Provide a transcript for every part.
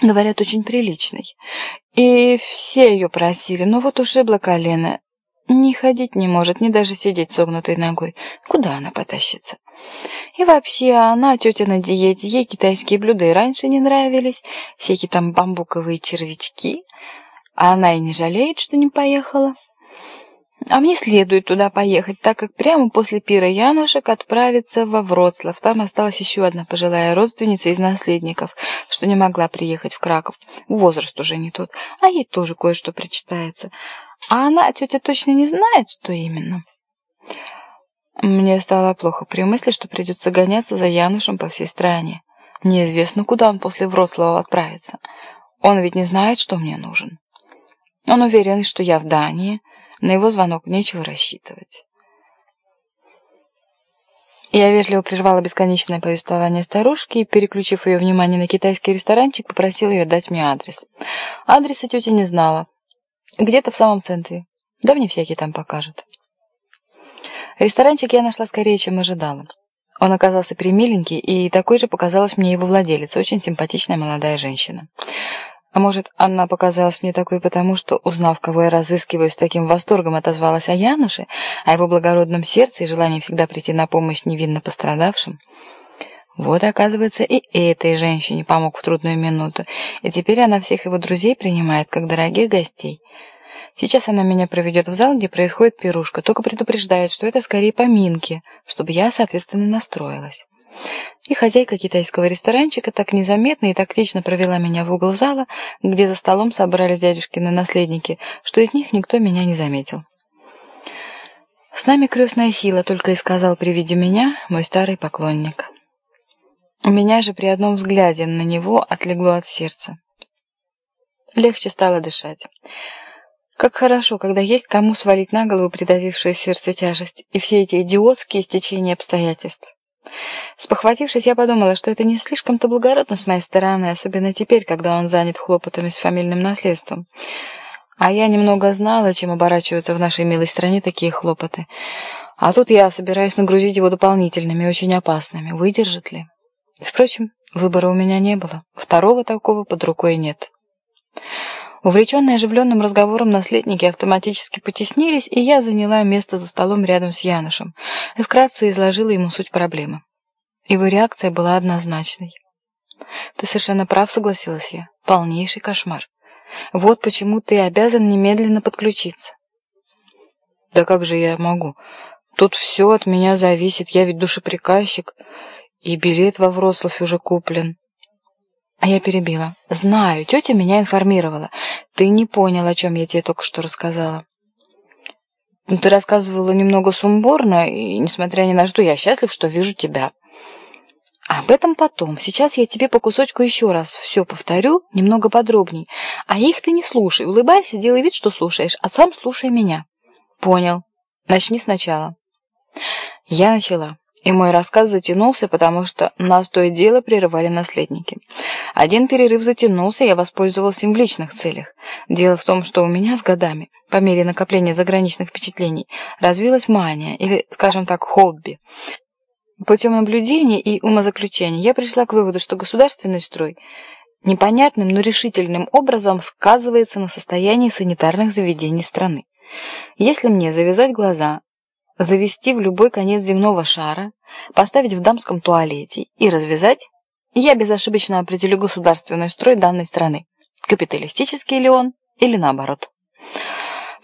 Говорят, очень приличный. И все ее просили, но вот ушибло колено. Не ходить не может, не даже сидеть согнутой ногой. Куда она потащится? И вообще, она, тетя на диете, ей китайские блюда и раньше не нравились, всякие там бамбуковые червячки, а она и не жалеет, что не поехала. А мне следует туда поехать, так как прямо после пира Янушек отправиться во Вроцлав. Там осталась еще одна пожилая родственница из наследников, что не могла приехать в Краков. Возраст уже не тот, а ей тоже кое-что причитается. А она, тетя, точно не знает, что именно. Мне стало плохо при мысли, что придется гоняться за Янушем по всей стране. Неизвестно, куда он после Вроцлава отправится. Он ведь не знает, что мне нужен. Он уверен, что я в Дании, на его звонок нечего рассчитывать. Я вежливо прервала бесконечное повествование старушки и, переключив ее внимание на китайский ресторанчик, попросила ее дать мне адрес. Адреса тетя не знала. Где-то в самом центре. Да мне всякий там покажет. Ресторанчик я нашла скорее, чем ожидала. Он оказался примиленький, и такой же показалась мне его владелица, очень симпатичная молодая женщина. А может, она показалась мне такой потому, что, узнав, кого я разыскиваю, с таким восторгом отозвалась о Януше, о его благородном сердце и желании всегда прийти на помощь невинно пострадавшим. Вот, оказывается, и этой женщине помог в трудную минуту, и теперь она всех его друзей принимает, как дорогих гостей. Сейчас она меня проведет в зал, где происходит пирушка, только предупреждает, что это скорее поминки, чтобы я, соответственно, настроилась. И хозяйка китайского ресторанчика так незаметно и тактично провела меня в угол зала, где за столом собрались дядюшкины наследники, что из них никто меня не заметил. «С нами крестная сила», — только и сказал при виде меня мой старый поклонник. У меня же при одном взгляде на него отлегло от сердца. Легче стало дышать. Как хорошо, когда есть кому свалить на голову придавившую сердце тяжесть и все эти идиотские стечения обстоятельств. Спохватившись, я подумала, что это не слишком-то благородно с моей стороны, особенно теперь, когда он занят хлопотами с фамильным наследством. А я немного знала, чем оборачиваются в нашей милой стране такие хлопоты. А тут я собираюсь нагрузить его дополнительными, очень опасными. Выдержит ли? Впрочем, выбора у меня не было. Второго такого под рукой нет. Увлеченные оживленным разговором наследники автоматически потеснились, и я заняла место за столом рядом с Янушем и вкратце изложила ему суть проблемы. Его реакция была однозначной. «Ты совершенно прав», — согласилась я. «Полнейший кошмар. Вот почему ты обязан немедленно подключиться». «Да как же я могу? Тут все от меня зависит, я ведь душеприказчик, и билет во Вроцлав уже куплен». А я перебила. «Знаю, тетя меня информировала. Ты не понял, о чем я тебе только что рассказала». Ну, ты рассказывала немного сумбурно, и, несмотря ни на что, я счастлив, что вижу тебя. Об этом потом. Сейчас я тебе по кусочку еще раз все повторю, немного подробней. А их ты не слушай. Улыбайся, делай вид, что слушаешь, а сам слушай меня. Понял. Начни сначала. Я начала. И мой рассказ затянулся, потому что нас то и дело прерывали наследники. Один перерыв затянулся, я воспользовался им в личных целях. Дело в том, что у меня с годами, по мере накопления заграничных впечатлений, развилась мания, или, скажем так, хобби. Путем наблюдений и умозаключений я пришла к выводу, что государственный строй непонятным, но решительным образом сказывается на состоянии санитарных заведений страны. Если мне завязать глаза завести в любой конец земного шара, поставить в дамском туалете и развязать, я безошибочно определю государственный строй данной страны, капиталистический ли он или наоборот.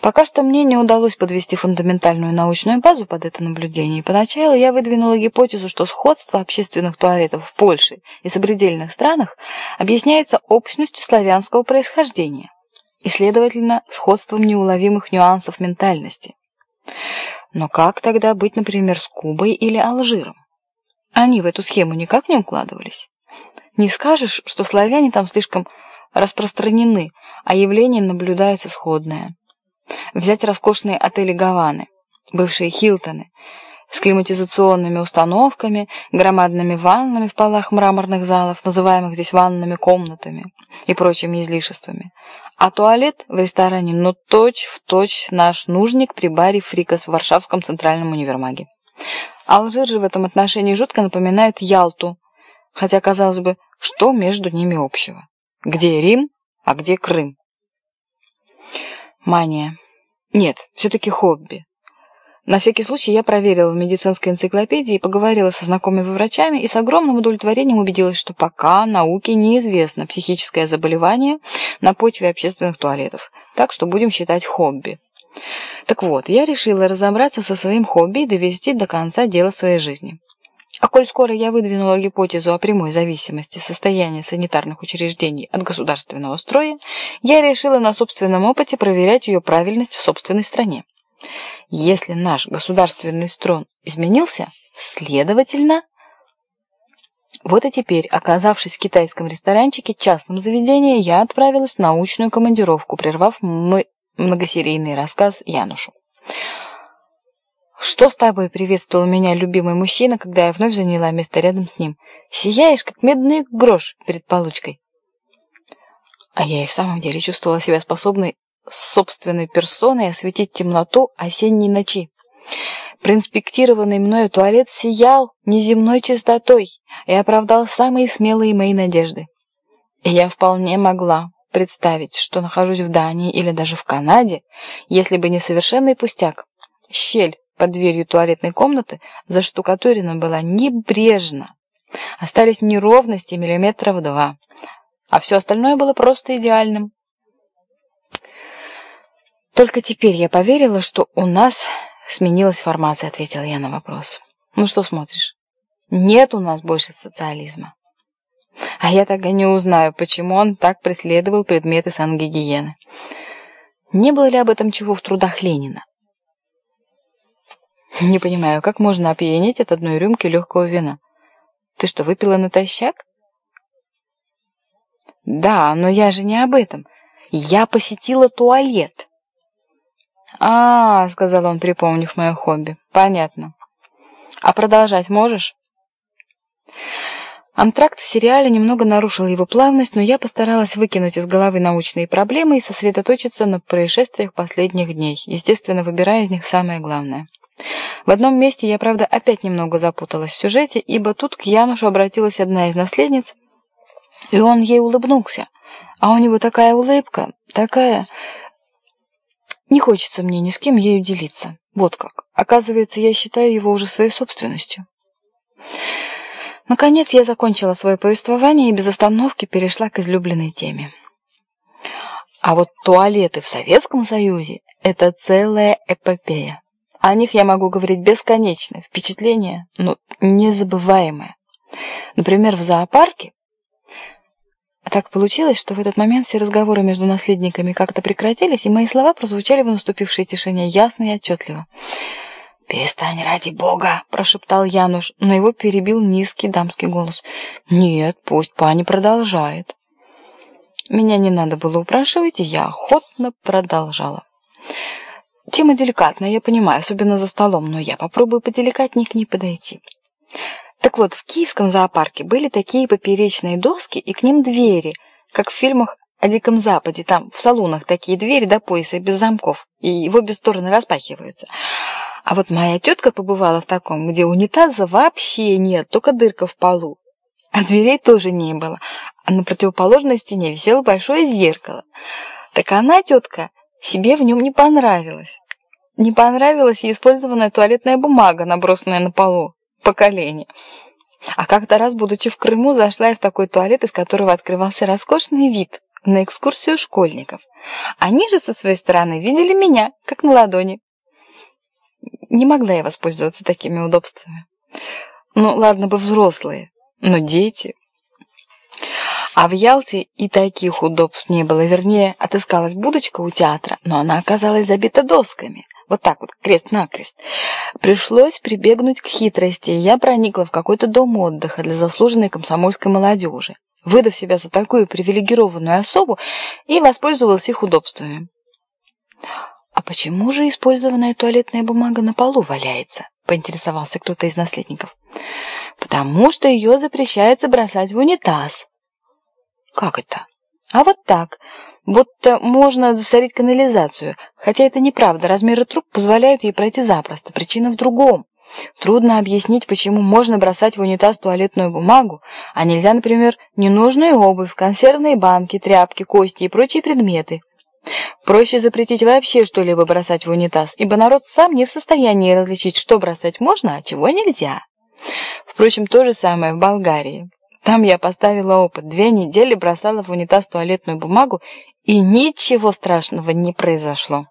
Пока что мне не удалось подвести фундаментальную научную базу под это наблюдение. Поначалу я выдвинула гипотезу, что сходство общественных туалетов в Польше и сопредельных странах объясняется общностью славянского происхождения и, следовательно, сходством неуловимых нюансов ментальности. Но как тогда быть, например, с Кубой или Алжиром? Они в эту схему никак не укладывались. Не скажешь, что славяне там слишком распространены, а явление наблюдается сходное. Взять роскошные отели Гаваны, бывшие Хилтоны, с климатизационными установками, громадными ваннами в полах мраморных залов, называемых здесь ванными комнатами и прочими излишествами. А туалет в ресторане, ну точь-в-точь точь наш нужник при баре Фрикас в Варшавском центральном универмаге. Алжир же в этом отношении жутко напоминает Ялту, хотя, казалось бы, что между ними общего? Где Рим, а где Крым? Мания. Нет, все-таки хобби. На всякий случай я проверила в медицинской энциклопедии поговорила со знакомыми врачами и с огромным удовлетворением убедилась, что пока науке неизвестно психическое заболевание на почве общественных туалетов, так что будем считать хобби. Так вот, я решила разобраться со своим хобби и довести до конца дело своей жизни. А коль скоро я выдвинула гипотезу о прямой зависимости состояния санитарных учреждений от государственного строя, я решила на собственном опыте проверять ее правильность в собственной стране. Если наш государственный строй изменился, следовательно... Вот и теперь, оказавшись в китайском ресторанчике, частном заведении, я отправилась в научную командировку, прервав многосерийный рассказ Янушу. «Что с тобой?» — приветствовал меня любимый мужчина, когда я вновь заняла место рядом с ним. «Сияешь, как медный грош перед получкой». А я и в самом деле чувствовала себя способной собственной персоной осветить темноту осенней ночи. Проинспектированный мною туалет сиял неземной чистотой и оправдал самые смелые мои надежды. И я вполне могла представить, что нахожусь в Дании или даже в Канаде, если бы не совершенный пустяк. Щель под дверью туалетной комнаты заштукатурена была небрежно. Остались неровности миллиметров два, а все остальное было просто идеальным. Только теперь я поверила, что у нас сменилась формация, ответила я на вопрос. Ну что смотришь? Нет у нас больше социализма. А я так и не узнаю, почему он так преследовал предметы сангигиены. Не было ли об этом чего в трудах Ленина? Не понимаю, как можно опьянеть от одной рюмки легкого вина? Ты что, выпила натощак? Да, но я же не об этом. Я посетила туалет. А, сказал он, припомнив мое хобби. Понятно. А продолжать можешь? Антракт в сериале немного нарушил его плавность, но я постаралась выкинуть из головы научные проблемы и сосредоточиться на происшествиях последних дней, естественно, выбирая из них самое главное. В одном месте я, правда, опять немного запуталась в сюжете, ибо тут к Янушу обратилась одна из наследниц, и он ей улыбнулся. А у него такая улыбка, такая... Не хочется мне ни с кем ею делиться. Вот как. Оказывается, я считаю его уже своей собственностью. Наконец я закончила свое повествование и без остановки перешла к излюбленной теме. А вот туалеты в Советском Союзе – это целая эпопея. О них я могу говорить бесконечно. Впечатление, ну, незабываемое. Например, в зоопарке. А так получилось, что в этот момент все разговоры между наследниками как-то прекратились, и мои слова прозвучали в наступившей тишине ясно и отчетливо. «Перестань, ради бога!» – прошептал Януш, но его перебил низкий дамский голос. «Нет, пусть пани продолжает». Меня не надо было упрашивать, и я охотно продолжала. Тема деликатная, я понимаю, особенно за столом, но я попробую поделикатнее к ней подойти. Так вот, в киевском зоопарке были такие поперечные доски и к ним двери, как в фильмах о Диком Западе. Там в салонах такие двери до пояса без замков, и в обе стороны распахиваются. А вот моя тетка побывала в таком, где унитаза вообще нет, только дырка в полу. А дверей тоже не было, а на противоположной стене висело большое зеркало. Так она, тетка, себе в нем не понравилось. Не понравилась и использованная туалетная бумага, набросанная на полу, по колени. А как-то раз, будучи в Крыму, зашла я в такой туалет, из которого открывался роскошный вид на экскурсию школьников. Они же со своей стороны видели меня, как на ладони. Не могла я воспользоваться такими удобствами. Ну, ладно бы взрослые, но дети... А в Ялте и таких удобств не было. Вернее, отыскалась будочка у театра, но она оказалась забита досками. Вот так вот, крест-накрест. Пришлось прибегнуть к хитрости, и я проникла в какой-то дом отдыха для заслуженной комсомольской молодежи, выдав себя за такую привилегированную особу и воспользовалась их удобствами. «А почему же использованная туалетная бумага на полу валяется?» — поинтересовался кто-то из наследников. «Потому что ее запрещается бросать в унитаз», как это? А вот так. Будто можно засорить канализацию. Хотя это неправда. Размеры труб позволяют ей пройти запросто. Причина в другом. Трудно объяснить, почему можно бросать в унитаз туалетную бумагу, а нельзя, например, ненужную обувь, консервные банки, тряпки, кости и прочие предметы. Проще запретить вообще что-либо бросать в унитаз, ибо народ сам не в состоянии различить, что бросать можно, а чего нельзя. Впрочем, то же самое в Болгарии. Там я поставила опыт. Две недели бросала в унитаз туалетную бумагу, и ничего страшного не произошло.